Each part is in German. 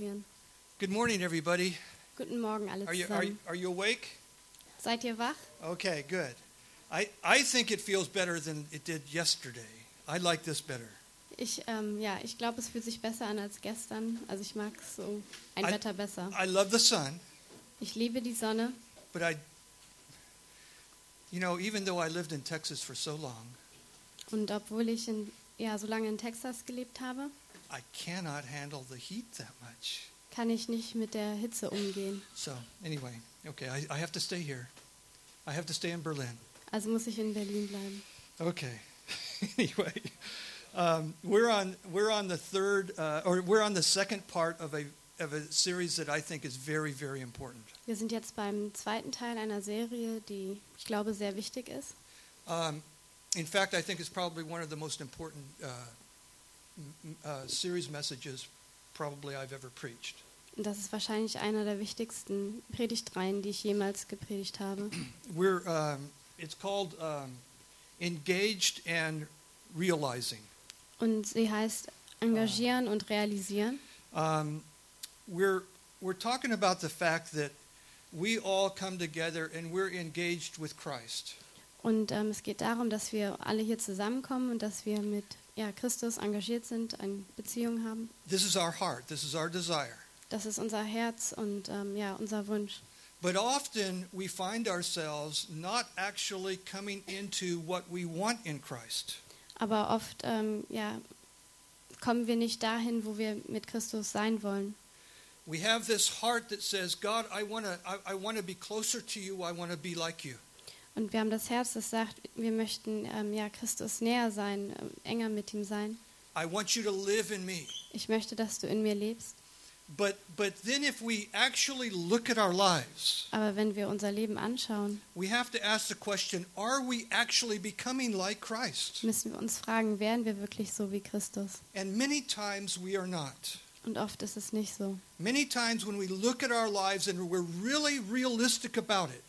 inspirieren. Good morning, everybody. Guten Morgen alle Are you, are, you- are you awake? Seid ihr wach? Okay, good. I, I think it feels better than it did yesterday. I like this better. Ich, ähm, ja, ich glaube, es fühlt sich besser an als gestern. Also ich mag so ein I- Wetter besser. I love the sun, Ich liebe die Sonne. but I, you know, even though I lived in Texas for so long, Und obwohl ich in, ja, so lange in Texas gelebt habe, I cannot handle the heat that much. kann ich nicht mit der Hitze umgehen. So, anyway, okay, I, I have to stay here. I have to stay in Berlin. Also muss ich in Berlin bleiben. Okay. anyway, um, we're on we're on the third uh, or we're on the second part of a of a series that I think is very very important. Wir sind jetzt beim zweiten Teil einer Serie, die ich glaube sehr wichtig ist. Um, in fact, I think it's probably one of the most important uh, uh, series messages probably I've ever preached. Das ist wahrscheinlich einer der wichtigsten Predigtreihen, die ich jemals gepredigt habe. We're um, it's called um, engaged and realizing. Und sie heißt Engagieren und Realisieren. Um, we're we're talking about the fact that we all come together and we're engaged with Christ. Und ähm, es geht darum, dass wir alle hier zusammenkommen und dass wir mit ja, Christus engagiert sind, eine Beziehung haben. This is our heart. This is our desire. Das ist unser Herz und ähm, ja, unser Wunsch. But often we find ourselves not actually coming into what we want in Christ. Aber oft ähm, ja, kommen wir nicht dahin, wo wir mit Christus sein wollen. We have this heart that says, God, I want to I, I want to be closer to you. I want to be like you. Und wir haben das Herz, das sagt, wir möchten ähm, ja, Christus näher sein, ähm, enger mit ihm sein. Ich möchte, dass du in mir lebst. But but then if we actually look at our lives, Aber wenn wir unser Leben anschauen, we have to ask the question, are we actually becoming like Christ? müssen wir uns fragen, wären wir wirklich so wie Christus? And many times we are not. Und oft ist es nicht so. Many times when we look at our lives and we're really realistic about it,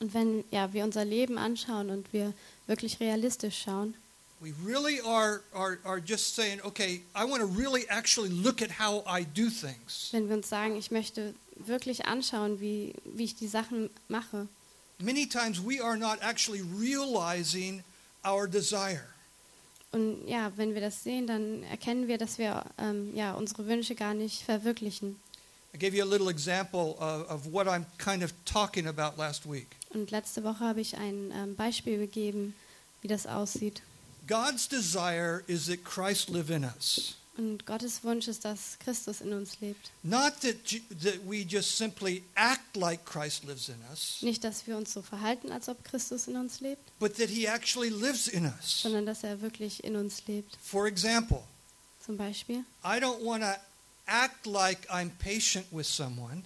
Und wenn ja, wir unser Leben anschauen und wir wirklich realistisch schauen, we really are, are, are just saying, okay, I want to really actually look at how I do things. wenn wir uns sagen, ich möchte wirklich anschauen, wie, wie ich die Sachen mache, Many times we are not actually realizing our desire. und ja, wenn wir das sehen, dann erkennen wir, dass wir ähm, ja, unsere Wünsche gar nicht verwirklichen. I gave you a little example of, of what I'm kind of talking about last week. Und letzte Woche habe ich ein ähm, Beispiel gegeben, wie das aussieht. God's desire is that Christ live in us. Und Gottes Wunsch ist, dass Christus in uns lebt. Not that, that we just simply act like Christ lives in us, Nicht, dass wir uns so verhalten, als ob Christus in uns lebt, but that he actually lives in us. sondern dass er wirklich in uns lebt. For example, Zum Beispiel, I don't want to act like I'm patient with someone.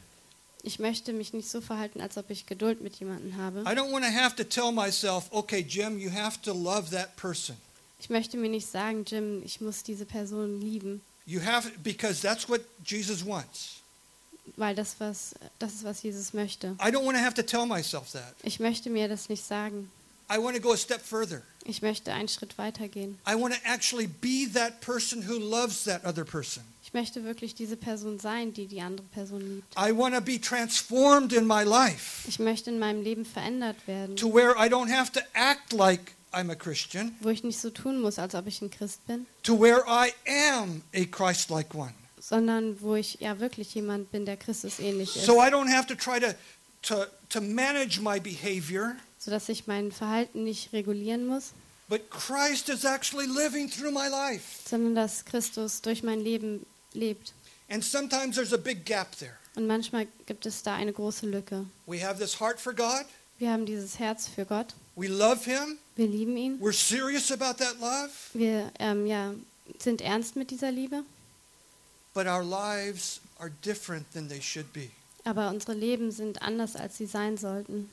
Ich möchte mich nicht so verhalten, als ob ich Geduld mit jemandem habe. I don't want to have to tell myself, okay, Jim, you have to love that person. Ich möchte mir nicht sagen, Jim, ich muss diese Person lieben, You have because that's what Jesus wants. weil das, was, das ist, was Jesus möchte. I don't want to have to tell myself that. Ich möchte mir das nicht sagen. I want to go a step further. Ich möchte einen Schritt weitergehen. I want to actually be that person who loves that other person. Ich möchte wirklich diese Person sein, die die andere Person liebt. I want to be transformed in my life Ich möchte in meinem Leben verändert werden, to where I don't have to act like I'm a Christian, wo ich nicht so tun muss, als ob ich ein Christ bin, to where I am a Christ-like one. sondern wo ich ja wirklich jemand bin, der Christus ähnlich ist, So I don't have to try to to to manage my behavior, sodass ich mein Verhalten nicht regulieren muss, but Christ is actually living through my life. sondern dass Christus durch mein Leben lebt. And sometimes there's a big gap there. Und manchmal gibt es da eine große Lücke. We have this heart for God. Wir haben dieses Herz für Gott, We love him. wir lieben ihn, We're serious about that love, wir ähm, ja, sind ernst mit dieser Liebe, but our lives are different than they should be. aber unsere Leben sind anders, als sie sein sollten.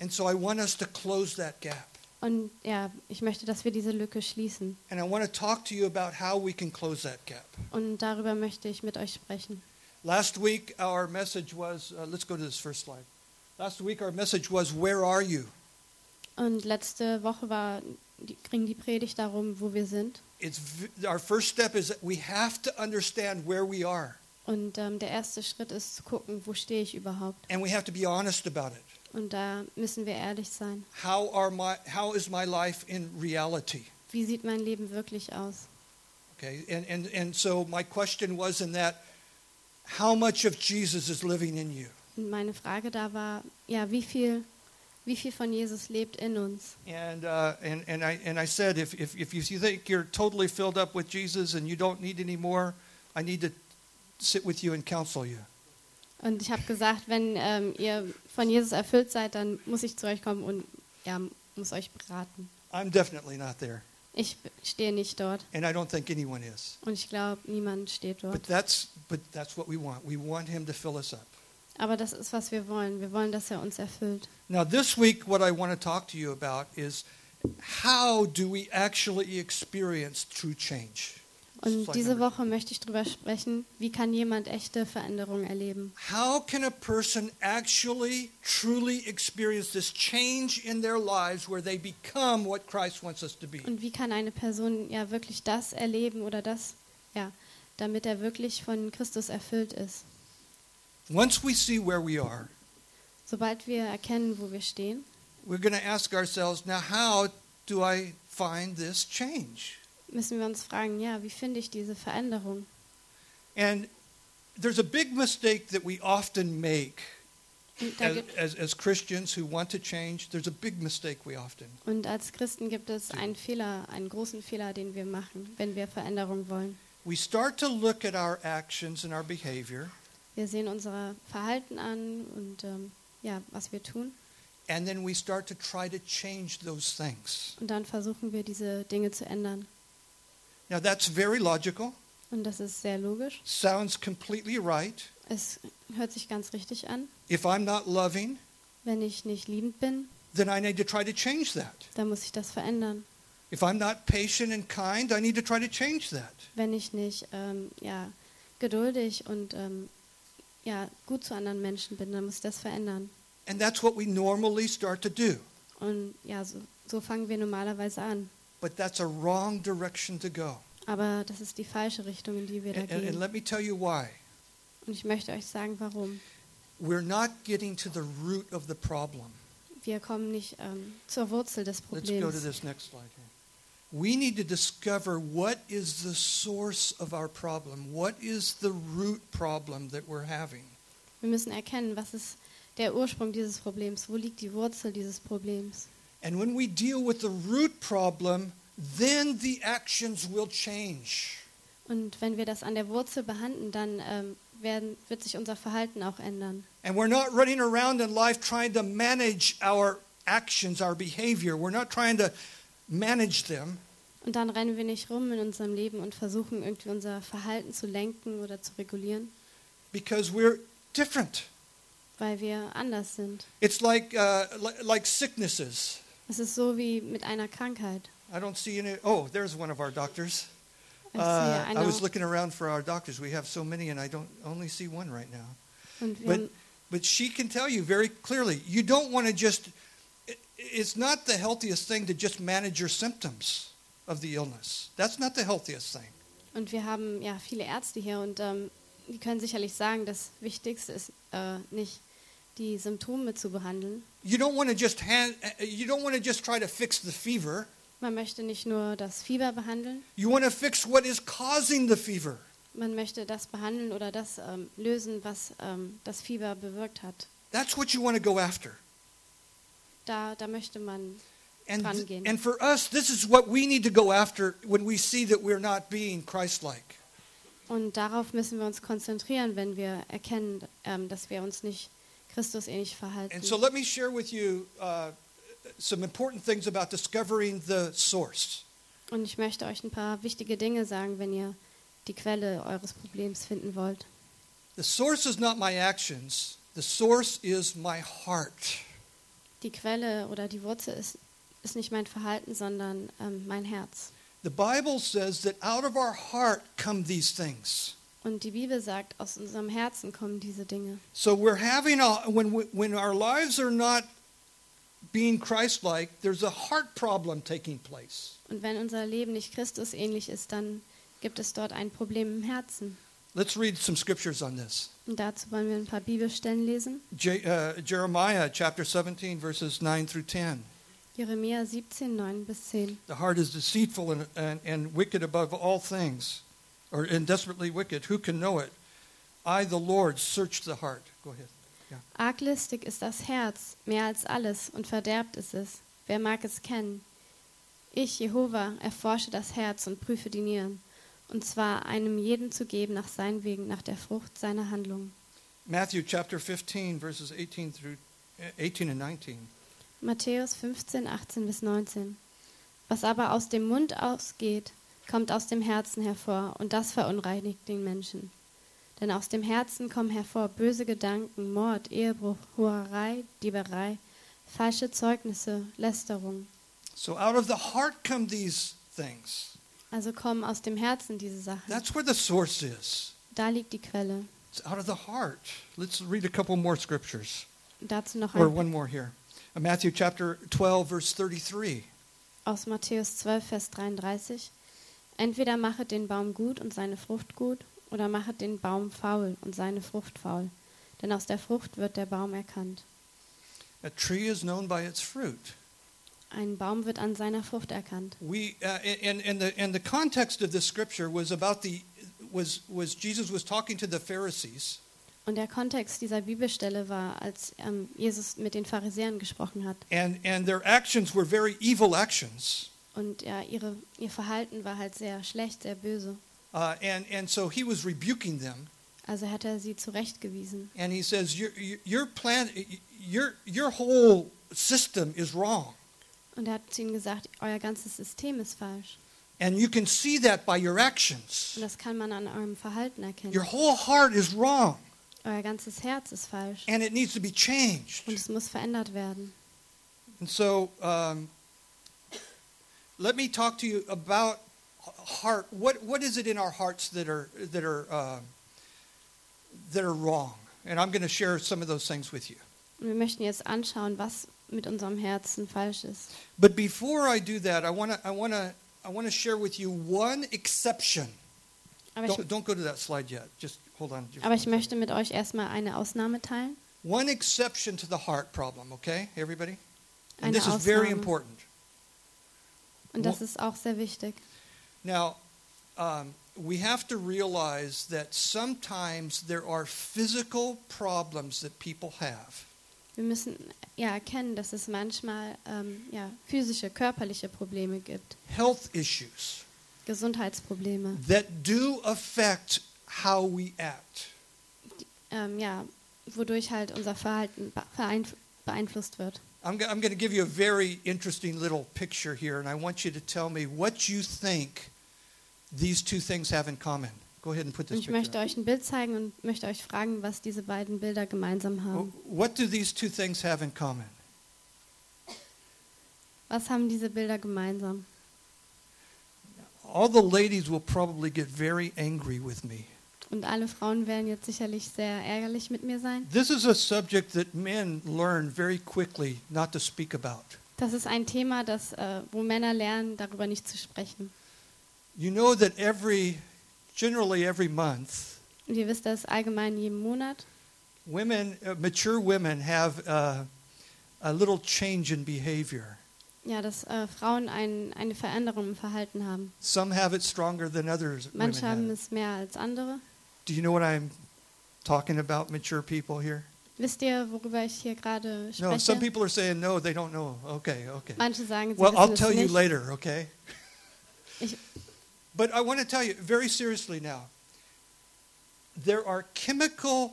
And so I want us to close that gap. Und ja, ich möchte, dass wir diese Lücke schließen. And I want to talk to you about how we can close that gap. Und darüber möchte ich mit euch sprechen. Last week, our message was uh, let's go to this first slide. Last week, our message was, Where are you? Und letzte Woche war, die, ging die Predigt darum, wo wir sind. It's our first step is we have to understand where we are. Und ähm, der erste Schritt ist zu gucken, wo stehe ich überhaupt. And we have to be honest about it. Und da müssen wir ehrlich sein. How are my how is my life in reality? Wie sieht mein Leben wirklich aus? Okay? And and and so my question was in that how much of Jesus is living in you? Und meine Frage da war, ja, wie viel, wie viel von Jesus lebt in uns? And uh, and and I and I said if if if you think you're totally filled up with Jesus and you don't need any more, I need to sit with you and counsel you. Und ich habe gesagt, wenn ähm, ihr von Jesus erfüllt seid, dann muss ich zu euch kommen und ja, muss euch beraten. I'm definitely not there, Ich stehe nicht dort and I don't think anyone is. und ich glaube, niemand steht But dort. that's but that's what we want. We want him to fill us up. Aber das ist, was wir wollen. Wir wollen, dass er uns erfüllt. Now this week what I want to talk to you about is how do we actually experience true change? Und diese Woche möchte ich darüber sprechen, wie kann jemand echte Veränderungen erleben? How can a person actually truly experience this change in their lives where they become what Christ wants us to be? Und wie kann eine Person ja wirklich das erleben oder das, ja, damit er wirklich von Christus erfüllt ist? Once we see where we are, Sobald wir erkennen, wo wir stehen, we're going to ask ourselves, now how do I find this change? Müssen wir uns fragen, ja, wie finde ich diese Veränderung? And there's a big mistake that we often make as, as, as Christians who want to change. There's a big mistake we often. und als Christen gibt es einen Fehler, einen großen Fehler, den wir machen, wenn wir Veränderung wollen. We start to look at our actions and our behavior, Wir sehen unser Verhalten an und ähm, ja, was wir tun. and then we start to try to change those things. Und dann versuchen wir, diese Dinge zu ändern. Now, that's very logical, Und das ist sehr logisch. sounds completely right. Es hört sich ganz richtig an. If I'm not loving, Wenn ich nicht liebend bin, then I need to try to change that. dann muss ich das verändern. If I'm not patient and kind, I need to try to change that. Wenn ich nicht ähm, ja, geduldig und ähm, ja, gut zu anderen Menschen bin, dann muss ich das verändern. And that's what we normally start to do. Und ja, so, so fangen wir normalerweise an. But that's a wrong direction to go. Aber das ist die falsche Richtung, in die wir da And, and, and gehen. let me tell you why. Und ich möchte euch sagen, warum. We're not getting to the root of the problem. Wir kommen nicht ähm, zur Wurzel des Let's go to Problems. this next slide here. We need to discover what is the source of our problem. What is the root problem that we're having? Wir müssen erkennen, was ist der Ursprung dieses Problems, wo liegt die Wurzel dieses Problems. And when we deal with the root problem, then the actions will change. Und wenn wir das an der Wurzel behandeln, dann ähm, werden, wird sich unser Verhalten auch ändern. And we're not running around in life trying to manage our actions, our behavior. We're not trying to manage them. Und dann rennen wir nicht rum in unserem Leben und versuchen irgendwie unser Verhalten zu lenken oder zu regulieren, because we're different. weil wir anders sind. It's like uh, li- like sicknesses. Es ist so wie mit einer Krankheit. I don't see any. Oh, there's one of our doctors. Ich Uh, I was looking around for our doctors. We have so many, and I don't only see one right now. But but she can tell you very clearly. You don't want to just. it- It's not the healthiest thing to just manage your symptoms of the illness. That's not the healthiest thing. und wir haben ja viele Ärzte hier und ähm, die können sicherlich sagen, das Wichtigste ist äh, nicht die Symptome zu behandeln. You don't want to just hand. uh, You don't want to just try to fix the fever. Man möchte nicht nur das Fieber behandeln, You want to fix what is causing the fever. man möchte das behandeln oder das ähm, lösen, was ähm, das Fieber bewirkt hat. That's what you want to go after. Da, da möchte man And, dran gehen. and for us, this is what we need to go after when we see that we're not being Christ like. Und darauf müssen wir uns konzentrieren, wenn wir erkennen, ähm, dass wir uns nicht Christus ähnlich verhalten. And so let me share with you uh, some important things about discovering the source. Und ich möchte euch ein paar wichtige Dinge sagen, wenn ihr die Quelle eures Problems finden wollt. The source is not my actions, the source is my heart. Die Quelle oder die Wurzel ist, ist nicht mein Verhalten, sondern ähm, mein Herz. The Bible says that out of our heart come these things. Und die Bibel sagt, aus unserem Herzen kommen diese Dinge. So we're having a when we, when our lives are not being Christ-like, there's a heart problem taking place. Und wenn unser Leben nicht Christus ähnlich ist, dann gibt es dort ein Problem im Herzen. Let's read some scriptures on this. Und dazu wollen wir ein paar Bibelstellen lesen. Je, uh, Jeremiah chapter 17, verses 9 through 10. Jeremia 17, 9 bis 10. The heart is deceitful and, and, and wicked above all things, or and desperately wicked. Who can know it? I, the Lord, search the heart. Go ahead. Arglistig ist das Herz, mehr als alles, und verderbt ist es. Wer mag es kennen? Ich, Jehova, erforsche das Herz und prüfe die Nieren, und zwar einem jeden zu geben nach seinen Wegen, nach der Frucht seiner Handlungen. Matthew chapter 15, verses 18 through 18 and 19. Matthäus 15, 18 bis 19. Was aber aus dem Mund ausgeht, kommt aus dem Herzen hervor, und das verunreinigt den Menschen. Denn aus dem Herzen kommen hervor böse Gedanken, Mord, Ehebruch, Hurerei, Dieberei, falsche Zeugnisse, Lästerung. So out of the heart come these things. Also kommen aus dem Herzen diese Sachen. That's where the source is. Da liegt die Quelle. It's out of the heart. Let's read a couple more scriptures. Dazu noch Or ein one more here. Uh, Matthew chapter 12, verse 33. aus Matthäus 12, Vers 33. Entweder machet den Baum gut und seine Frucht gut, oder machet den Baum faul und seine Frucht faul. Denn aus der Frucht wird der Baum erkannt. A tree is known by its fruit. Ein Baum wird an seiner Frucht erkannt. We uh, and, and the and the context of this scripture was about the was was Jesus was talking to the Pharisees Und der Kontext dieser Bibelstelle war, als ähm, Jesus mit den Pharisäern gesprochen hat. and and their actions were very evil actions. Und ja, ihre, ihr Verhalten war halt sehr schlecht, sehr böse. Uh, and and so he was rebuking them Also hat er sie zurechtgewiesen. and he says your your- plan your your whole system is wrong. Und er hat zu ihnen gesagt, euer ganzes System ist falsch. And you can see that by your actions. Und das kann man an eurem Verhalten erkennen. Your whole heart is wrong Euer ganzes Herz ist falsch. and it needs to be Und changed. es muss verändert werden. And so, um, let me talk to you about heart. What what is it in our hearts that are that are uh, that are wrong? And I'm going to share some of those things with you. Wir möchten jetzt anschauen, was mit unserem Herzen falsch ist. But before I do that, I want to I want to I want to share with you one exception. Aber Don't, don't go to that slide yet. Just hold on. just aber ich möchte mit euch erstmal eine Ausnahme teilen. One exception to the heart problem. Okay, everybody. And Eine this is very important. Und das ist auch sehr wichtig. Now, um, we have to realize that sometimes there are physical problems that people have. Wir müssen ja erkennen, dass es manchmal ähm, ja, physische, körperliche Probleme gibt, health issues Gesundheitsprobleme, that do affect how we act. ähm, ja, wodurch halt unser Verhalten beeinf beeinflusst wird. I'm, go- I'm going to give you a very interesting little picture here, and I want you to tell me what you think these two things have in common. Go ahead and put Und this ich möchte euch ein Bild zeigen und möchte euch fragen, was diese beiden Bilder gemeinsam haben. What do these two things have in common? Was haben diese Bilder gemeinsam? All the ladies will probably get very angry with me. Und alle Frauen werden jetzt sicherlich sehr ärgerlich mit mir sein. This is a subject that men learn very quickly not to speak about. Das ist ein Thema, das, äh, wo Männer lernen, darüber nicht zu sprechen. You know that every, generally every month, Und ihr wisst, dass allgemein jeden Monat women, uh, mature women have uh, a little change in behavior. ja, dass äh, Frauen ein, eine Veränderung im Verhalten haben. Some have it stronger than others. Manche haben es mehr als andere. Do you know what I'm talking about, mature people here? Wisst ihr, worüber ich hier gerade No, some spreche? people are saying no, they don't know. Okay, okay. Manche sagen, sie Well, I'll tell you nicht. later, okay? Ich, But I want to tell you very seriously now. There are chemical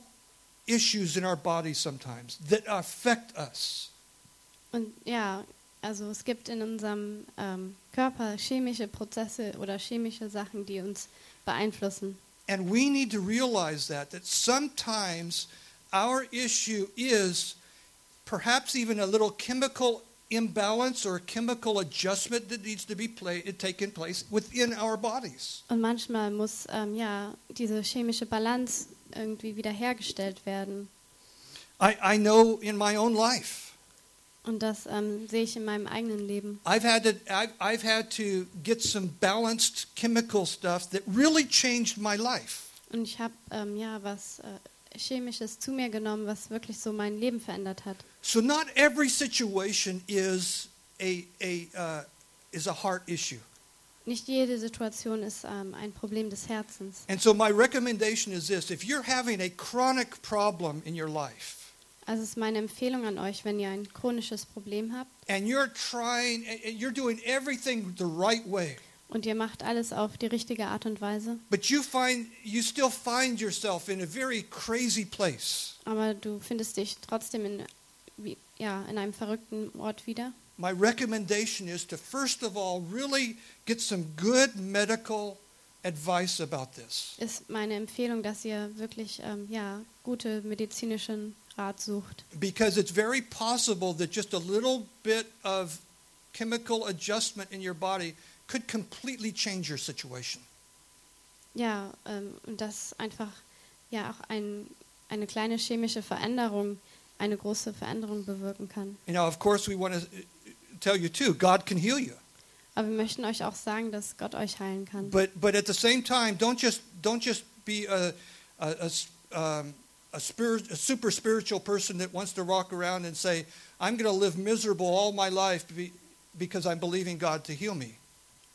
issues in our bodies sometimes that affect us. und ja, also es gibt in unserem ähm, Körper chemische Prozesse oder chemische Sachen, die uns beeinflussen. And we need to realize that that sometimes our issue is perhaps even a little chemical imbalance or chemical adjustment that needs to be play, taken place within our bodies. Und manchmal muss ähm, ja diese chemische Balance irgendwie wiederhergestellt werden. I, I know in my own life Und das ähm, sehe ich in meinem eigenen Leben. I've had to I've, I've had to get some balanced chemical stuff that really changed my life. Und ich habe ähm, ja was äh, Chemisches zu mir genommen, was wirklich so mein Leben verändert hat. So not every situation is a, a, uh, is a heart issue. Nicht jede Situation ist ähm, ein Problem des Herzens. And so my recommendation is this if you're having a chronic problem in your life Also ist meine Empfehlung an euch, wenn ihr ein chronisches Problem habt and you're trying, you're doing everything the right way, und ihr macht alles auf die richtige Art und Weise, but you find you still find yourself in a very crazy place. aber du findest dich trotzdem in, ja, in einem verrückten Ort wieder, My recommendation is to first of all really get some good medical advice about this. ist meine Empfehlung, dass ihr wirklich ähm, ja, gute medizinischen Rat sucht. Because it's very possible that just a little bit of chemical adjustment in your body could completely change your situation. Ja, ähm, dass einfach ja auch ein, eine kleine chemische Veränderung eine große Veränderung bewirken kann. You know, of course, we want to tell you too, God can heal you. Aber wir möchten euch auch sagen, dass Gott euch heilen kann. But but at the same time, don't just don't just be a um, a, spirit, a super spiritual person that wants to walk around and say, "I'm going to live miserable all my life be, because I'm believing God to heal me."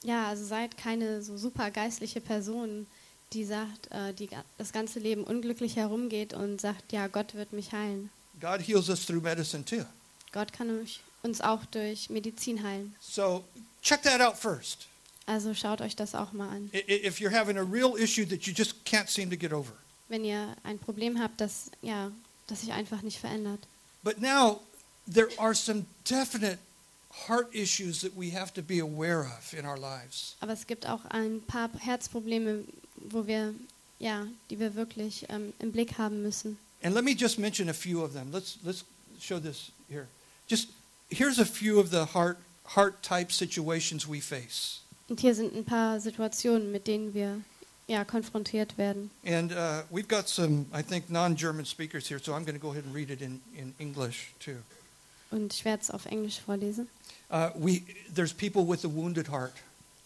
Ja, also seid keine so super geistliche Person, die sagt, äh, die das ganze Leben unglücklich herumgeht und sagt, ja, Gott wird mich heilen. God heals us through medicine too. Gott kann uns auch durch Medizin heilen. So check that out first. Also schaut euch das auch mal an. If you're having a real issue that you just can't seem to get over. Wenn ihr ein Problem habt, das ja, das sich einfach nicht verändert. But now there are some definite heart issues that we have to be aware of in our lives. Aber es gibt auch ein paar Herzprobleme, wo wir ja, die wir wirklich ähm, im Blick haben müssen. And let me just mention a few of them. Let's let's show this here. Just here's a few of the heart heart type situations we face. Und hier sind ein paar Situationen, mit denen wir ja konfrontiert werden. And uh, we've got some, I think, non-German speakers here, so I'm going to go ahead and read it in, in English too. Und ich werde es auf Englisch vorlesen. Uh, we there's people with a wounded heart.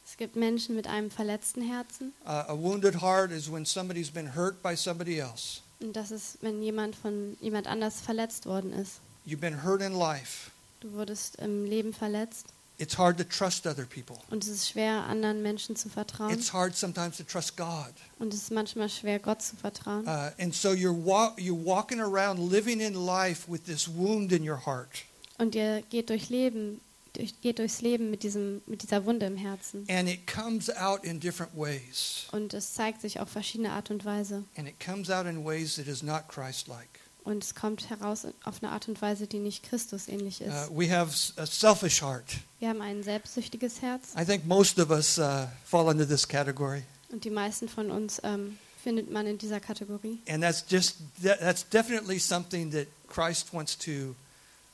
Es gibt Menschen mit einem verletzten Herzen. Uh, a wounded heart is when somebody's been hurt by somebody else. Und das ist, wenn jemand von jemand anders verletzt worden ist. You've been hurt in life. Du wurdest im Leben verletzt. It's hard to trust other people. Und es ist schwer, anderen Menschen zu vertrauen. It's hard sometimes to trust God. Und es ist manchmal schwer, Gott zu vertrauen. Uh, and so you're, wa- you're walking around living in life with this wound in your heart. Und ihr geht durch Leben, durch, geht durchs Leben mit, diesem, mit dieser Wunde im Herzen. And it comes out in different ways. Und es zeigt sich auf verschiedene Art und Weise. And it comes out in ways that is not Christ like. Und es kommt heraus auf eine Art und Weise, die nicht Christus ähnlich ist. Uh, we have a selfish heart. Wir haben ein selbstsüchtiges Herz. I think most of us uh, fall into this category. Und die meisten von uns ähm, findet man in dieser Kategorie. And that's just, that, that's definitely something that Christ wants to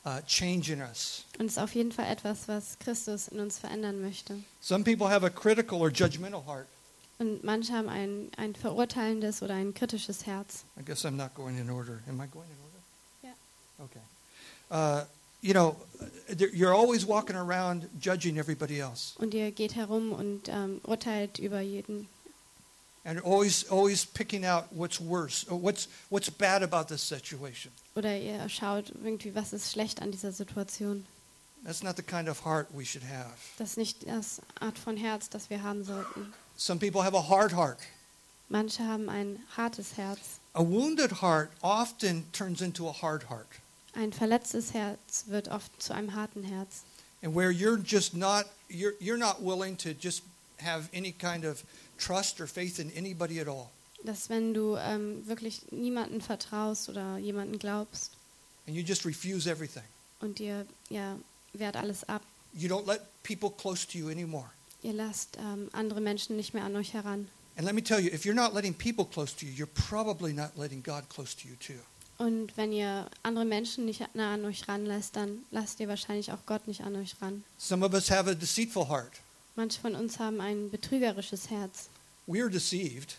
uh, change in us. Und es ist auf jeden Fall etwas, was Christus in uns verändern möchte. Some people have a critical or judgmental heart. Und manche haben ein, ein verurteilendes oder ein kritisches Herz. I guess I'm not going in order. Am I going in order? Yeah. Okay. Uh, you know, there- you're always walking around judging everybody else, Und ihr geht herum und ähm, urteilt über jeden. and always, always picking out what's worse or what's what's bad about this situation. Oder ihr schaut irgendwie, was ist schlecht an dieser Situation. That's not the kind of heart we should have. Das ist nicht das Art von Herz, das wir haben sollten. Some people have a hard heart. Manche haben ein hartes Herz. A wounded heart often turns into a hard heart, Ein verletztes Herz wird oft zu einem harten Herz. and where you're just not you're you're not willing to just have any kind of trust or faith in anybody at all, Dass wenn du ähm, wirklich niemanden vertraust oder jemanden glaubst and you just refuse everything. und ihr ja, wehrt alles ab. You don't let people close to you anymore. Ihr lasst ähm, andere Menschen nicht mehr an euch heran. And let me tell you, if you're not letting people close to you, you're probably not letting God close to you too. Und wenn ihr andere Menschen nicht nah an euch ranlässt, dann lasst ihr wahrscheinlich auch Gott nicht an euch ran. Some of us have a deceitful heart. Manche von uns haben ein betrügerisches Herz. We're deceived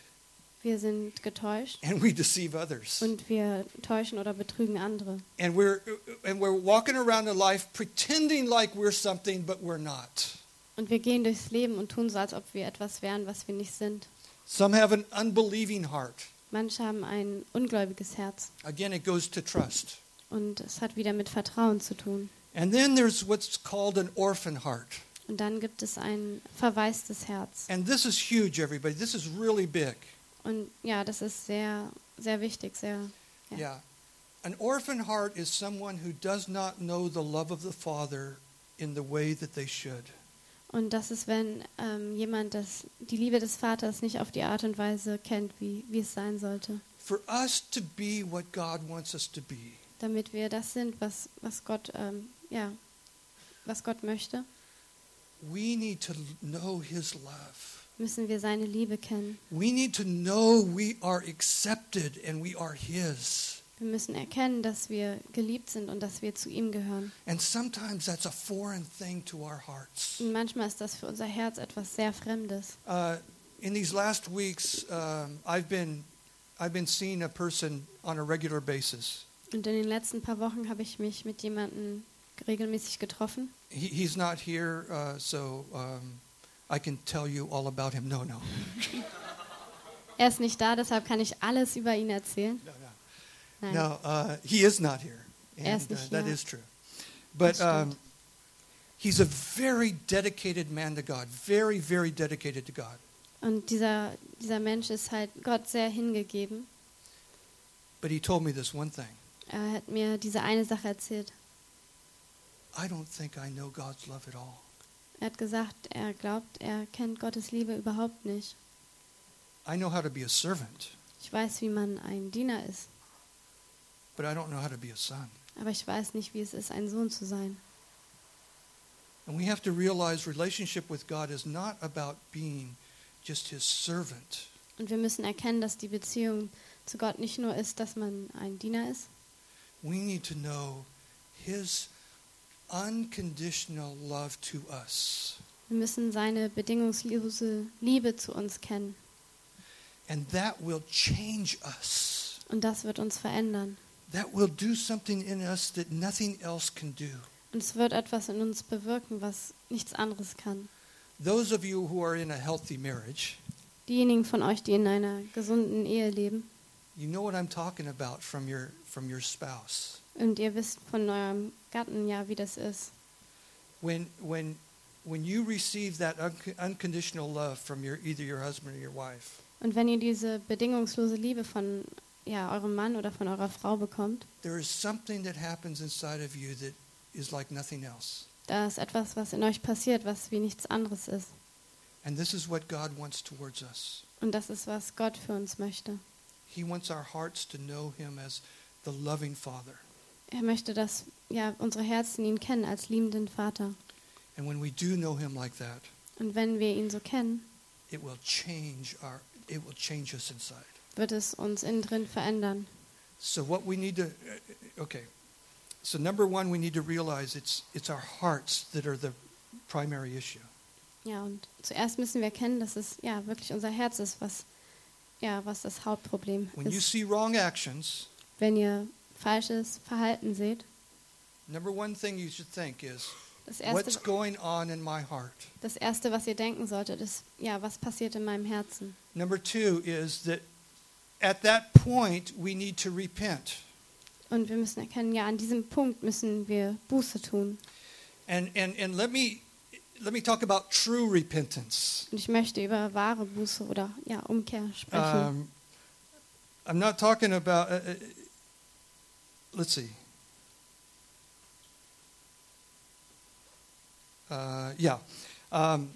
Wir sind getäuscht and we deceive others. und wir täuschen oder betrügen andere. And we're and we're walking around in life pretending like we're something but we're not. Und wir gehen durchs Leben und tun so, als ob wir etwas wären, was wir nicht sind. Some have an unbelieving heart. Manche haben ein ungläubiges Herz. Again, it goes to trust. Und es hat wieder mit Vertrauen zu tun. And then there's what's called an orphan heart. Und dann gibt es ein verwaistes Herz. And this is huge, everybody. This is really big. Und ja, das ist sehr, sehr wichtig, sehr. Ja. Yeah. An orphan heart is someone who does not know the love of the Father in the way that they should. Und das ist, wenn ähm, jemand das, die Liebe des Vaters nicht auf die Art und Weise kennt, wie, wie es sein sollte. For us to be what God wants us to be, Damit wir das sind, was, was Gott, ähm, ja, was Gott möchte, we need to know His love. müssen wir seine Liebe kennen. We need to know we are accepted and we are His. Wir müssen erkennen, dass wir geliebt sind und dass wir zu ihm gehören. And sometimes that's a foreign thing to our hearts. Und manchmal ist das für unser Herz etwas sehr Fremdes. Uh, in these last weeks, um, I've been I've been seeing a person on a regular basis. Und in den letzten paar Wochen habe ich mich mit jemandem regelmäßig getroffen. He, he's not here, uh, so um, I can tell you all about him. No, no, Er ist nicht da, deshalb kann ich alles über ihn erzählen. no. Nein. No, uh, he is not here, Er and uh, that is true. But um, he's a very dedicated man to God. Very, very dedicated to God. Und dieser, dieser Mensch ist halt Gott sehr hingegeben. But he told me this one thing. Er hat mir diese eine Sache erzählt. I don't think I know God's love at all. Er hat gesagt, er glaubt, er kennt Gottes Liebe überhaupt nicht. I know how to be a servant, Ich weiß, wie man ein Diener ist, but I don't know how to be a son. aber ich weiß nicht, wie es ist, ein Sohn zu sein. And we have to realize relationship with God is not about being just his servant. Und wir müssen erkennen, dass die Beziehung zu Gott nicht nur ist, dass man ein Diener ist. We need to know his unconditional love to us. Wir müssen seine bedingungslose Liebe zu uns kennen. And that will change us. Und das wird uns verändern. That will do something in us that nothing else can do. Und es wird etwas in uns bewirken, was nichts anderes kann. Those of you who are in a healthy marriage, Diejenigen von euch, die in einer gesunden Ehe leben, you know what I'm talking about from your from your spouse. und ihr wisst von eurem Gatten ja, wie das ist. When when when you receive that unco- unconditional love from your either your husband or your wife, Und wenn ihr diese bedingungslose Liebe von ja, eurem Mann oder von eurer Frau bekommt, there is something that happens inside of you that is like nothing else. da ist etwas, was in euch passiert, was wie nichts anderes ist. And this is what God wants towards us. Und das ist, was Gott für uns möchte. He wants our hearts to know him as the loving father. Er möchte, dass ja, unsere Herzen ihn kennen als liebenden Vater. And when we do know him like that, Und wenn wir ihn so kennen, it will change our it will change us inside. Wird es uns innen drin verändern. So what we need to uh, okay. So number 1 we need to realize it's it's our hearts that are the primary issue. Ja, und zuerst müssen wir erkennen, dass es ja wirklich unser Herz ist, was, ja, was das Hauptproblem When you ist. see wrong actions, Wenn ihr falsches Verhalten seht, number one thing you should think is das what's erste, going on in my heart. das erste, was ihr denken solltet, ist, ja, was passiert in meinem Herzen? Number 2 is that at that point we need to repent. Und wir müssen erkennen, ja, an diesem Punkt müssen wir Buße tun. And and and let me let me talk about true repentance. Und ich möchte über wahre Buße oder ja, Umkehr sprechen. Um, I'm not talking about. Uh, uh, let's see. Uh, yeah. Um,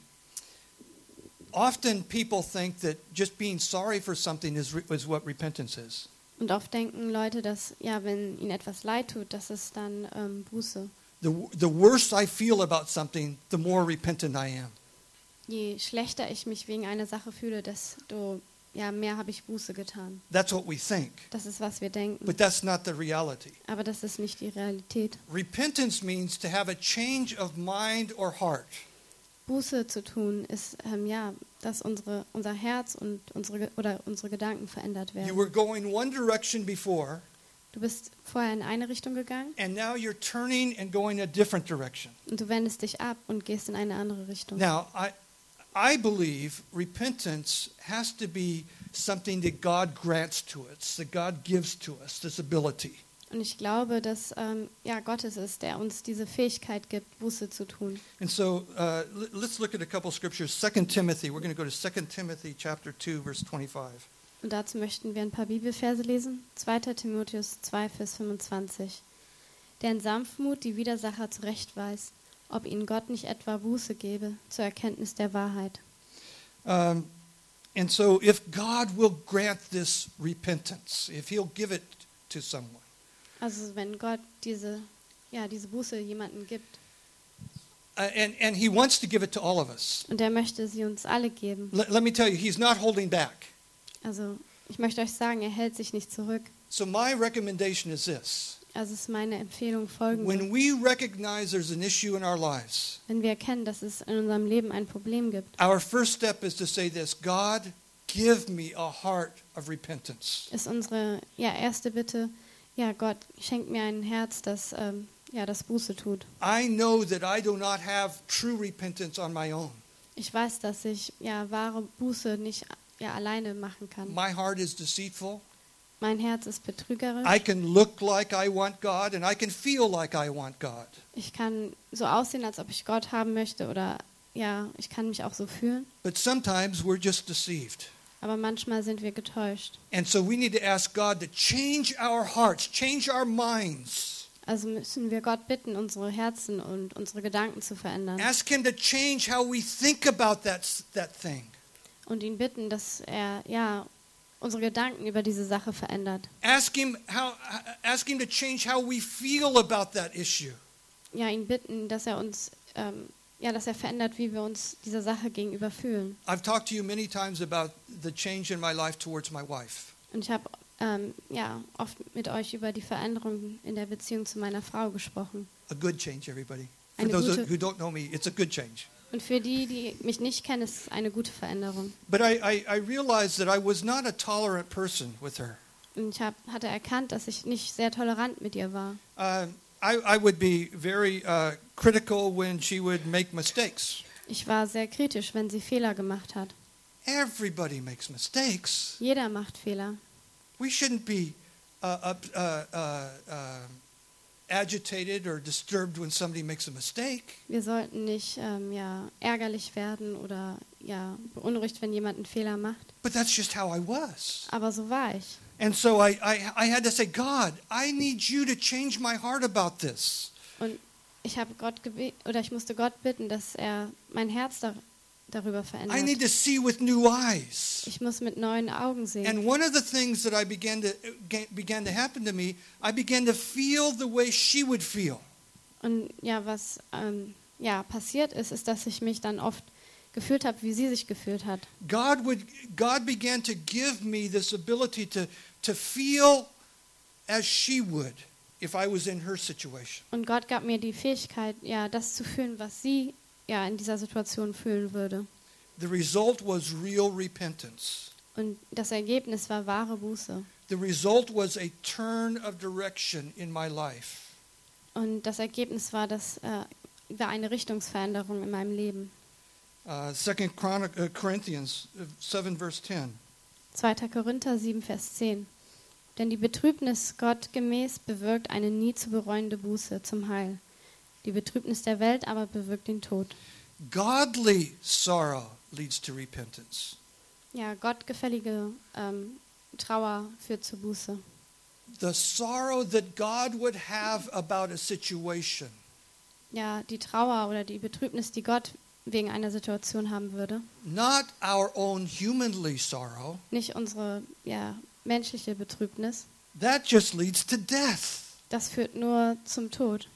often people think that just being sorry for something is, re- is what repentance is. Und oft denken Leute, dass, ja, wenn ihnen etwas leid tut, dass es dann ähm, Buße. The, the worse I feel about something, the more repentant I am. Je schlechter ich mich wegen einer Sache fühle, desto ja, mehr habe ich Buße getan. That's what we think. Das ist, was wir denken. But that's not the reality. Aber das ist nicht die Realität. Repentance means to have a change of mind or heart. Buße zu tun ist, ähm, ja, dass unsere, unser Herz und unsere, oder unsere Gedanken verändert You werden. were going one direction before, Du bist vorher in eine Richtung gegangen and now you're turning and going a different direction. und du wendest dich ab und gehst in eine andere Richtung. Now, I, I believe repentance has to be something that God grants to us, that God gives to us, this ability. Und ich glaube, dass ähm, ja, Gott es ist, der uns diese Fähigkeit gibt, Buße zu tun. And so uh, let's look at a couple scriptures. 2 Timothy, we're going to go to 2 Timothy chapter 2, verse 25. Und dazu möchten wir ein paar Bibelverse lesen. 2. Timotheus 2, Vers 25. Der in Sanftmut die Widersacher zurechtweist, ob ihnen Gott nicht etwa Buße gebe zur Erkenntnis der Wahrheit. Um, and so if God will grant this repentance, if he'll give it to someone, Also wenn Gott diese, ja, diese Buße jemandem gibt uh, and, and he wants to give it to all of us. und er möchte sie uns alle geben. Let, let me tell you, he's not holding back. Also ich möchte euch sagen, er hält sich nicht zurück. So my recommendation is this. Also ist meine Empfehlung folgende. When we recognize there's an issue in our lives, Wenn wir erkennen, dass es in unserem Leben ein Problem gibt, our first step is to say this God, give me a heart of repentance. ist unsere ja, erste Bitte, ja Gott, schenk mir ein Herz, das ähm, ja, das Buße tut. I know that I do not have true repentance on my own. Ich weiß, dass ich ja wahre Buße nicht ja, alleine machen kann. My heart is deceitful. Mein Herz ist betrügerisch. I can look like I want God, and I can feel like I want God. Ich kann so aussehen, als ob ich Gott haben möchte oder ja, ich kann mich auch so fühlen. But sometimes we're just deceived. Aber manchmal sind wir getäuscht. And so we need to ask God to change our hearts, change our minds. Also müssen wir Gott bitten, unsere Herzen und unsere Gedanken zu verändern. Ask Him to change how we think about that, that thing. Und ihn bitten, dass er ja unsere Gedanken über diese Sache verändert. Ask Him, how, ask him to change how we feel about that issue. Ja, ihn bitten, dass er uns ähm, ja, dass er verändert, wie wir uns dieser Sache gegenüber fühlen. I've talked to you many times about the change in my life towards my wife. Und ich habe ähm, ja oft mit euch über die Veränderung in der Beziehung zu meiner Frau gesprochen. A good change, everybody. For Eine those gute- who don't know me, it's a good change. Und für die, die mich nicht kennen, ist es eine gute Veränderung. But I, I, I realized that I was not a tolerant person with her. Und ich hab, hatte erkannt, dass ich nicht sehr tolerant mit ihr war. Uh, I, I would be very uh, critical when she would make mistakes. Ich war sehr kritisch, wenn sie Fehler gemacht hat. Everybody makes mistakes. Jeder macht Fehler. We shouldn't be uh, up, uh, uh, uh, agitated or disturbed when somebody makes a mistake. Wir sollten nicht ähm, ja, ärgerlich werden oder ja, beunruhigt, wenn jemand einen Fehler macht. But that's just how I was. Aber so war ich. And so I, I, I had to say, God, I need you to change my heart about this. Und ich habe Gott gebeten, oder ich musste Gott bitten, dass er mein Herz da, darüber I need verändert. to see with new eyes. Ich muss mit neuen Augen sehen. And one of the things that I began to began to happen to me, I began to feel the way she would feel. Und ja, was ähm, ja, passiert ist, ist, dass ich mich dann oft gefühlt habe, wie sie sich gefühlt hat. God would God began to give me this ability to to feel as she would if I was in her situation. Und Gott gab mir die Fähigkeit, ja, das zu fühlen, was sie ja in dieser Situation fühlen würde. The result was real repentance. Und das Ergebnis war wahre Buße. The result was a turn of direction in my life. Und das Ergebnis war, dass äh, war eine Richtungsveränderung in meinem Leben. Uh, Second Chronic, uh, Corinthians uh, 7 verse 10. 2. Korinther 7, Vers 10. Denn die Betrübnis Gott gemäß bewirkt eine nie zu bereuende Buße zum Heil. Die Betrübnis der Welt aber bewirkt den Tod. Godly sorrow leads to repentance. Ja, gottgefällige ähm, Trauer führt zur Buße. The sorrow that God would have about a situation. Ja, die Trauer oder die Betrübnis, die Gott wegen einer Situation haben würde. Not our own humanly sorrow. Nicht unsere ja, menschliche Betrübnis. That just leads to death. Das führt nur zum Tod.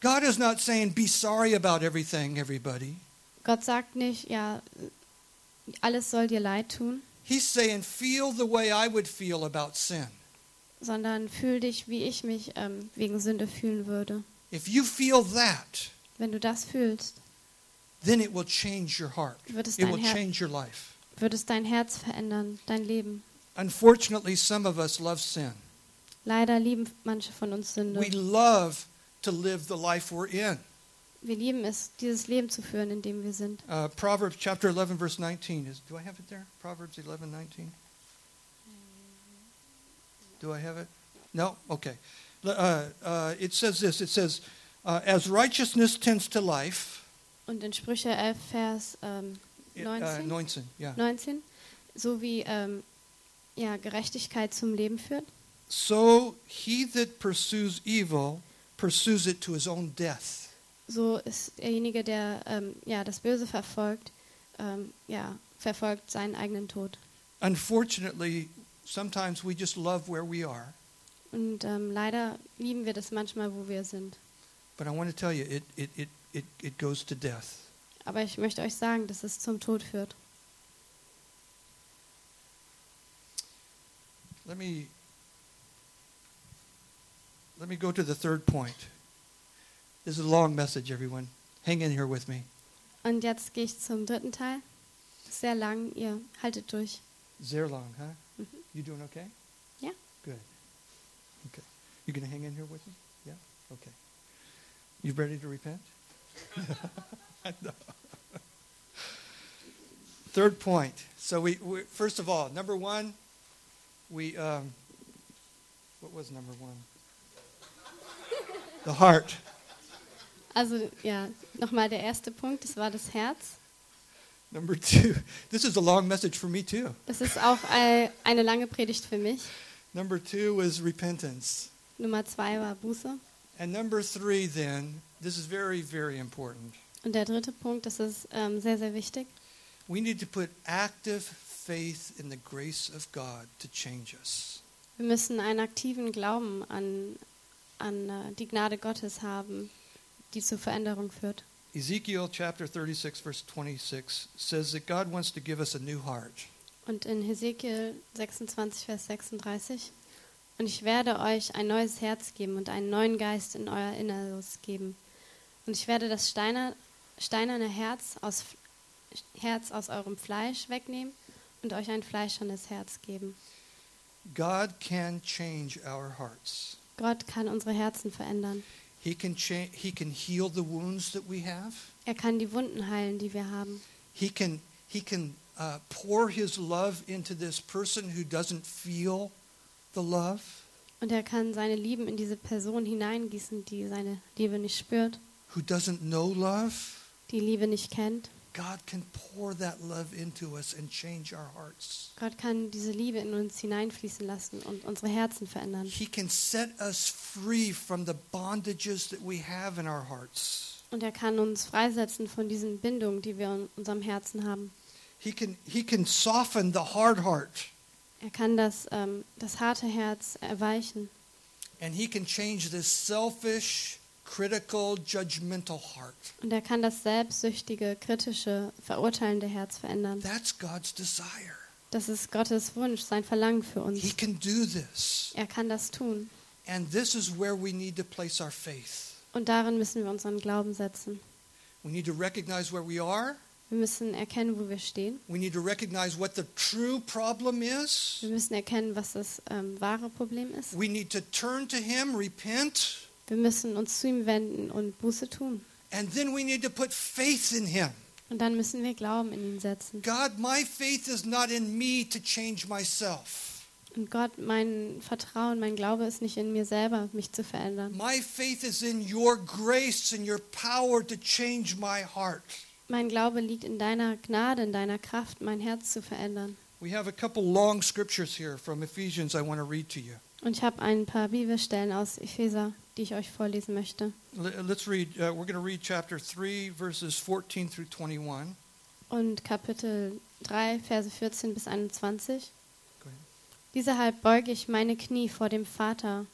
God is not saying, be sorry about everything, everybody. Gott sagt nicht, ja, alles soll dir leid tun, He's saying, feel the way I would feel about sin. sondern fühl dich, wie ich mich ähm, wegen Sünde fühlen würde. If you feel that, Wenn du das fühlst, then it will change your heart. wird es It will Her change your life. wird es dein Herz verändern, dein Leben. Unfortunately, some of us love sin. Leider lieben manche von uns Sünde. We love to live the life we're in. wir lieben es, dieses Leben zu führen, in dem wir sind. Uh, Proverbs chapter 11, verse 19. Is, do I have it there? Proverbs 11, 19. Do I have it? No? Okay. Uh, uh, it says this it says, uh, As righteousness tends to life, Und in Sprüche 11, Vers ähm, it- uh, 19, 19, yeah. 19, so wie ähm, ja, Gerechtigkeit zum Leben führt, So he that pursues evil pursues it to his own death. so ist derjenige, der ähm, ja, das Böse verfolgt, ähm, ja, verfolgt seinen eigenen Tod. Unfortunately, sometimes we just love where we are. Und ähm, leider lieben wir das manchmal, wo wir sind. But I want to tell you, it, it, it, it, it goes to death. Aber ich möchte euch sagen, dass es zum Tod führt. Let me let me go to the third point. This is a long message, everyone. Hang in here with me. Und jetzt gehe ich zum dritten Teil. Sehr lang, ihr haltet durch. Sehr long, huh? Mhm. You doing okay? Yeah. Good. Okay. You gonna hang in here with me? Yeah. Okay. You ready to repent? No. Third point. So we, we first of all, number one, we um, what was number one? The heart. Also ja, nochmal der erste Punkt, das war das Herz. Number two. This is a long message for me too. Das ist auch äh, eine lange Predigt für mich. Number two was repentance. Nummer zwei war Buße. And number three, then, this is very, very important. Und der dritte Punkt, das ist ähm, sehr, sehr wichtig. We need to put active faith in the grace of God to change us. Wir müssen einen aktiven Glauben an, an äh, die Gnade Gottes haben, die zur Veränderung führt. Ezekiel chapter 36, verse 26 says that God wants to give us a new heart. Und in Hesekiel 26, Vers 36, und ich werde euch ein neues Herz geben und einen neuen Geist in euer Inneres geben. Und ich werde das Steiner, steinerne Herz aus, Herz aus eurem Fleisch wegnehmen und euch ein fleischernes Herz geben. God can change our hearts. Gott kann unsere Herzen verändern. He can, he can heal the wounds that we have. Er kann die Wunden heilen, die wir haben. He can, he can uh, pour his love into this person who doesn't feel the love. Und er kann seine Lieben in diese Person hineingießen, die seine Liebe nicht spürt, who doesn't know love, die Liebe nicht kennt. God can pour that love into us and change our hearts. Gott kann diese Liebe in uns hineinfließen lassen und unsere Herzen verändern. He can set us free from the bondages that we have in our hearts. Und er kann uns freisetzen von diesen Bindungen, die wir in unserem Herzen haben. He can, he can soften the hard heart Er kann das, ähm, das harte Herz erweichen. and he can change this selfish, critical, judgmental heart. Und er kann das selbstsüchtige, kritische, verurteilende Herz verändern. That's God's desire. Das ist Gottes Wunsch, sein Verlangen für He uns. can do this. Er kann das tun. And this is where we need to place our faith. Und darin müssen wir unseren Glauben setzen. We need to recognize where we are. Wir müssen erkennen, wo wir stehen. We need to recognize what the true problem is. Wir müssen erkennen, was das ähm, wahre Problem ist. We need to turn to Him, repent, Wir müssen uns zu ihm wenden und Buße tun. and then we need to put faith in Him. Und dann müssen wir Glauben in ihn setzen. God, my faith is not in me to change myself. Und Gott, mein Vertrauen, mein Glaube ist nicht in mir selber, mich zu verändern. My faith is in your grace and your power to change my heart. Mein Glaube liegt in deiner Gnade, in deiner Kraft, mein Herz zu verändern. We have a couple long scriptures here from Ephesians I want to read to you. Und ich habe ein paar Bibelstellen aus Epheser, die ich euch vorlesen möchte. Let's read, uh, we're going to read chapter 3, verses 14 through 21. Und Kapitel 3, Verse 14 bis 21. Go ahead. Deshalb beuge ich meine Knie vor dem Vater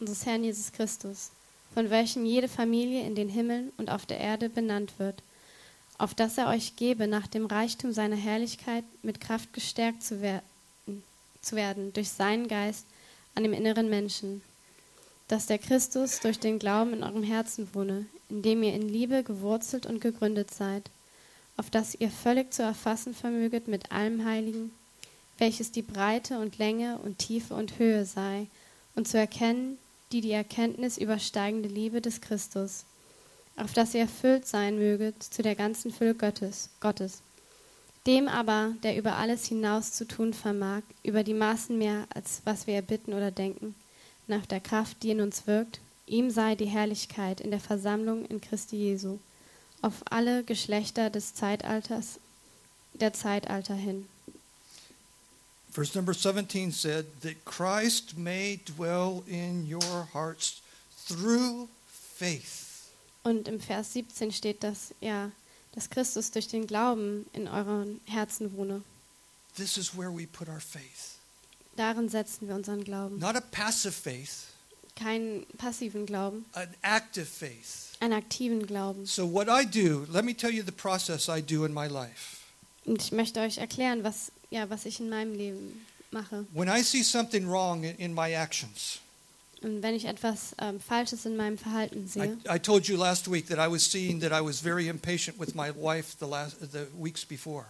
unseres Herrn Jesus Christus, von welchem jede Familie in den Himmeln und auf der Erde benannt wird, auf dass er euch gebe, nach dem Reichtum seiner Herrlichkeit mit Kraft gestärkt zu werden, zu werden durch seinen Geist an dem inneren Menschen, dass der Christus durch den Glauben in eurem Herzen wohne, indem ihr in Liebe gewurzelt und gegründet seid, auf dass ihr völlig zu erfassen vermöget mit allem Heiligen, welches die Breite und Länge und Tiefe und Höhe sei, und zu erkennen, die die Erkenntnis übersteigende Liebe des Christus, auf dass ihr erfüllt sein möget zu der ganzen Fülle Gottes. Gottes. Dem aber, der über alles hinaus zu tun vermag, über die Maßen mehr, als was wir erbitten oder denken, nach der Kraft, die in uns wirkt, ihm sei die Herrlichkeit in der Versammlung in Christi Jesu, auf alle Geschlechter des Zeitalters, der Zeitalter hin. Verse number 17 said that Christ may dwell in your hearts through faith. Und im Vers 17 steht, dass ja, dass Christus durch den Glauben in euren Herzen wohne. This is where we put our faith. Darin setzen wir unseren Glauben. Not a passive faith, Keinen passiven Glauben, an active faith. einen aktiven Glauben. So, what I do, let me tell you the process I do in my life. Und ich möchte euch erklären, was, ja, was ich in meinem Leben mache. When I see something wrong in, in my actions, Und wenn ich etwas ähm, Falsches in meinem Verhalten I, sehe, I told you last week that I was seeing that I was very impatient with my wife the, last, the weeks before.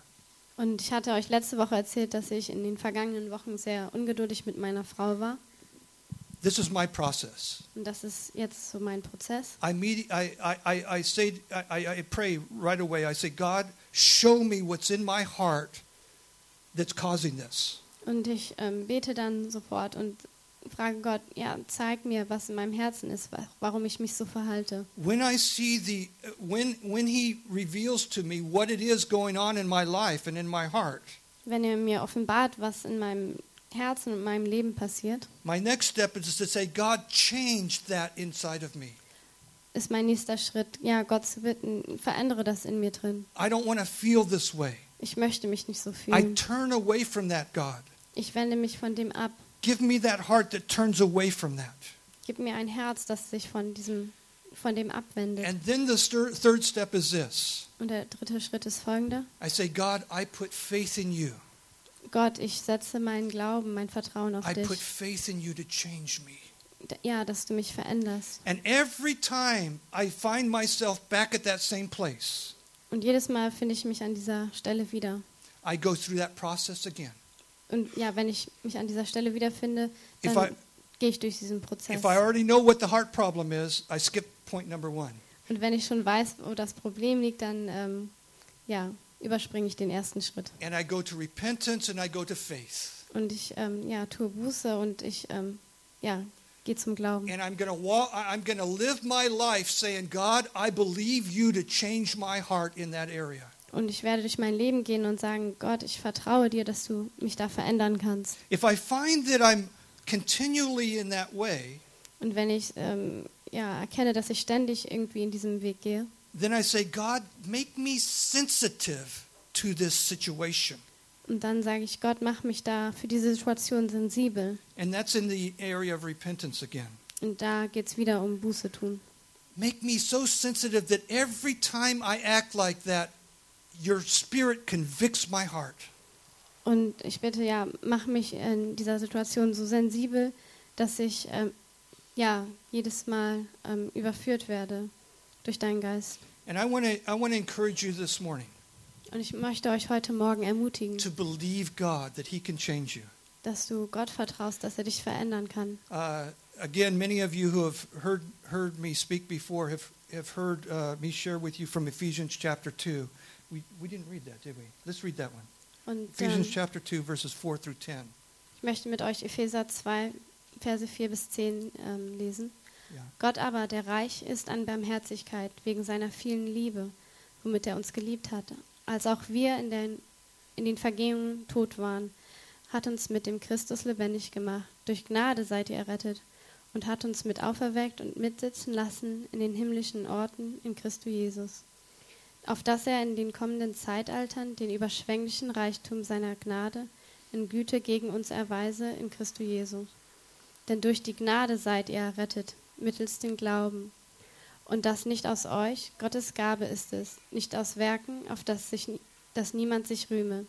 und ich hatte euch letzte Woche erzählt, dass ich in den vergangenen Wochen sehr ungeduldig mit meiner Frau war. This is my process. Und das ist jetzt so mein Prozess. I, I, I, I, I, say, I, I pray right away. I say, God, show me what's in my heart that's causing this. Und ich ähm, bete dann sofort und frage Gott, ja, zeig mir, was in meinem Herzen ist, wa- warum ich mich so verhalte. When I see the, when, when He reveals to me what it is going on in my life and in my heart, Wenn er mir offenbart, was in meinem Herzen und in meinem Leben passiert, my next step is to say, God, change that inside of me. ist mein nächster Schritt, ja, Gott zu bitten, verändere das in mir drin. I don't want to feel this way. Ich möchte mich nicht so I fühlen. turn away from that, God. Ich wende mich von dem ab. Give me that heart that turns away from that. Gib mir ein Herz, das sich von diesem von dem abwendet. And then the third step is this Und der dritte Schritt ist folgender. I say, God, I put faith in you. Gott, ich setze meinen Glauben, mein Vertrauen auf I dich. put faith in you to change me. Ja, dass du mich veränderst. And every time I find myself back at that same place, Und jedes Mal finde ich mich an dieser Stelle wieder. I go through that process again. Und ja, wenn ich mich an dieser Stelle wiederfinde, dann I- gehe ich durch diesen Prozess. If I already know what the heart problem is, I skip point number one. Und wenn ich schon weiß, wo das Problem liegt, dann ähm, ja, überspringe ich den ersten Schritt. And I go to repentance and I go to faith. Und ich ähm, ja, tue Buße und ich ähm, ja, gehe zum Glauben. And I'm to walk I'm to live my life saying, God, I believe you to change my heart in that area. Und ich werde durch mein Leben gehen und sagen, Gott, ich vertraue dir, dass du mich da verändern kannst. If I find that I'm continually in that way, Und wenn ich ähm, ja, erkenne, dass ich ständig irgendwie in diesem Weg gehe, then I say, God, make me sensitive to this situation. und dann sage ich, Gott, mach mich da für diese Situation sensibel. And that's in the area of repentance again. Und da geht es wieder um Buße tun. Make me so sensitive that every time I act like that, your spirit convicts my heart. Und ich bitte, ja, mach mich in dieser Situation so sensibel, dass ich ähm, ja jedes Mal ähm, überführt werde durch deinen Geist. And I want to I want to encourage you this morning Und ich möchte euch heute Morgen ermutigen, to believe God that he can change you. dass du Gott vertraust, dass er dich verändern kann. Uh, again, many of you who have heard heard me speak before have have heard uh, me share with you from Ephesians chapter 2. We we didn't read that, did we? Let's read that one. Und Ephesians ähm, chapter 2 verses 4 through 10. ich möchte mit euch Epheser 2, Verse 4 bis 10 ähm, lesen. Ja. Gott aber, der reich ist an Barmherzigkeit wegen seiner vielen Liebe, womit er uns geliebt hat, als auch wir in den, in den Vergehungen tot waren, hat uns mit dem Christus lebendig gemacht. Durch Gnade seid ihr errettet und hat uns mit auferweckt und mitsitzen lassen in den himmlischen Orten in Christo Jesus, auf dass er in den kommenden Zeitaltern den überschwänglichen Reichtum seiner Gnade in Güte gegen uns erweise in Christo Jesu. Denn durch die Gnade seid ihr errettet, mittels dem Glauben. Und das nicht aus euch, Gottes Gabe ist es, nicht aus Werken, auf das, sich, dass niemand sich rühme.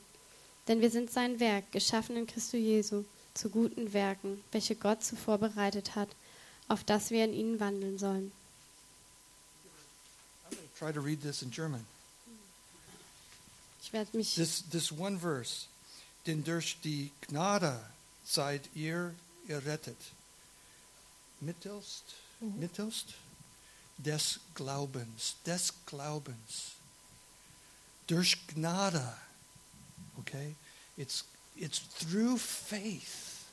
Denn wir sind sein Werk, geschaffen in Christo Jesu, zu guten Werken, welche Gott zuvor bereitet hat, auf das wir in ihnen wandeln sollen. I'm going to try to read this in German. Ich werde mich, This this one verse. Denn durch die Gnade seid ihr errettet. Mittelst, mhm. mittelst des Glaubens, des Glaubens. Durch Gnade. Okay? It's, it's through faith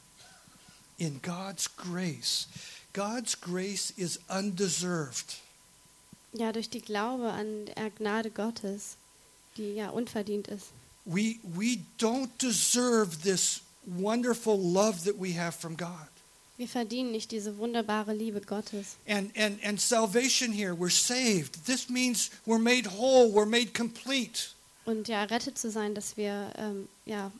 in God's grace. God's grace is undeserved. Ja, durch die Glaube an der Gnade Gottes, die ja unverdient ist. We, we don't deserve this wonderful love that we have from God. Wir verdienen nicht diese wunderbare Liebe Gottes. And, and, and salvation here, we're saved. This means we're made whole, we're made complete. Und ja, errettet zu sein, dass wir ähm, ja,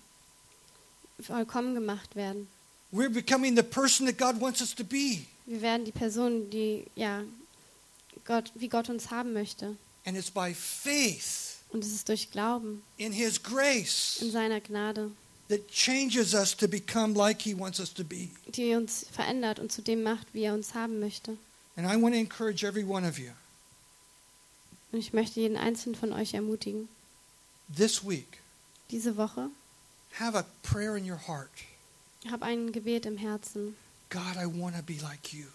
vollkommen gemacht werden. We're becoming the person that God wants us to be. Wir werden die Person, die ja Gott, wie Gott uns haben möchte. And it's by faith Und es ist durch Glauben in His grace in seiner Gnade, that changes us to become like He wants us to be. die uns verändert und zu dem macht, wie er uns haben möchte. And I want to encourage every one of you Und ich möchte jeden einzelnen von euch ermutigen, this week, diese Woche have a prayer in your heart. hab ein Gebet im Herzen. God, I want to be like you.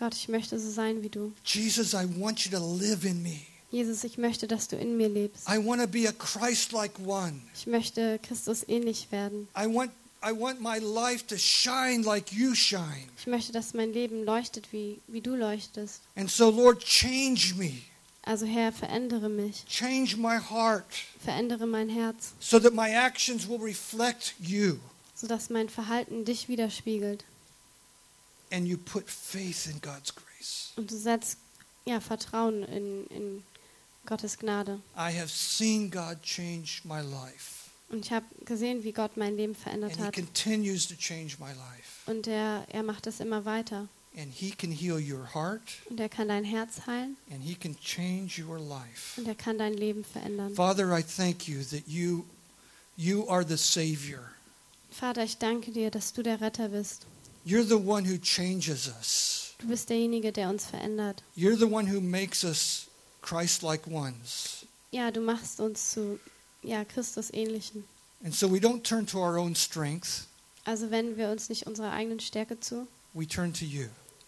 Gott, ich möchte so sein wie du. Jesus, I want you to live in me. Jesus, ich möchte, dass du in mir lebst. I want to be a Christ like one. Ich möchte Christus ähnlich werden. I want I want my life to shine like you shine. Ich möchte, dass mein Leben leuchtet, wie, wie du leuchtest. And so Lord, change me. Also Herr, verändere mich. Change my heart Verändere mein Herz, so that my actions will reflect you sodass mein Verhalten dich widerspiegelt. And you put faith in God's grace. Und du setzt ja, Vertrauen in, in Gottes Gnade. I have seen God change my life Und ich habe gesehen, wie Gott mein Leben and verändert he hat. continues to change my life. Und er, er macht es immer weiter. And he can heal your heart Und er kann dein Herz heilen and he can change your life. und er kann dein Leben verändern. Father, I thank you that you you are the savior. Vater, ich danke dir, dass du der Retter bist. You're the one who changes us. Du bist derjenige, der uns verändert. You're the one who makes us Christ-like ones. Ja, du machst uns zu ja, Christus ähnlichen. And so we don't turn to our own strength. Also wenden wir uns nicht unserer eigenen Stärke zu, We turn to you.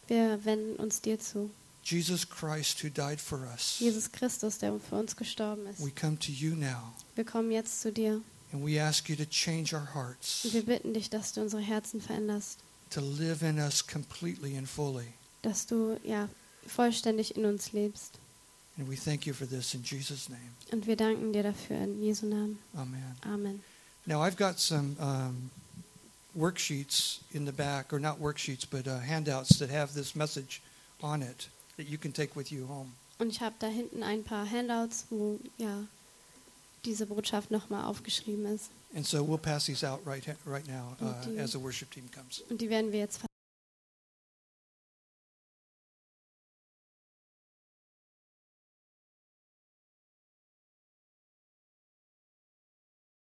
wir wenden uns dir zu. Jesus Christ who died for us. Jesus Christus, der für uns gestorben ist. We come to you now Wir kommen jetzt zu dir and we ask you to change our hearts, und wir bitten dich, dass du unsere Herzen veränderst, to live in us completely and fully. dass du ja vollständig in uns lebst. And we thank you for this in Jesus' name. Und wir danken dir dafür in Jesu Namen. Amen. Amen. Now I've got some um, worksheets in the back, or not worksheets, but uh, handouts that have this message on it that you can take with you home. Und ich habe da hinten ein paar Handouts, wo ja diese Botschaft nochmal aufgeschrieben ist. And so we'll pass these out right right now uh, Thank you. as the worship team comes. Und die werden wir jetzt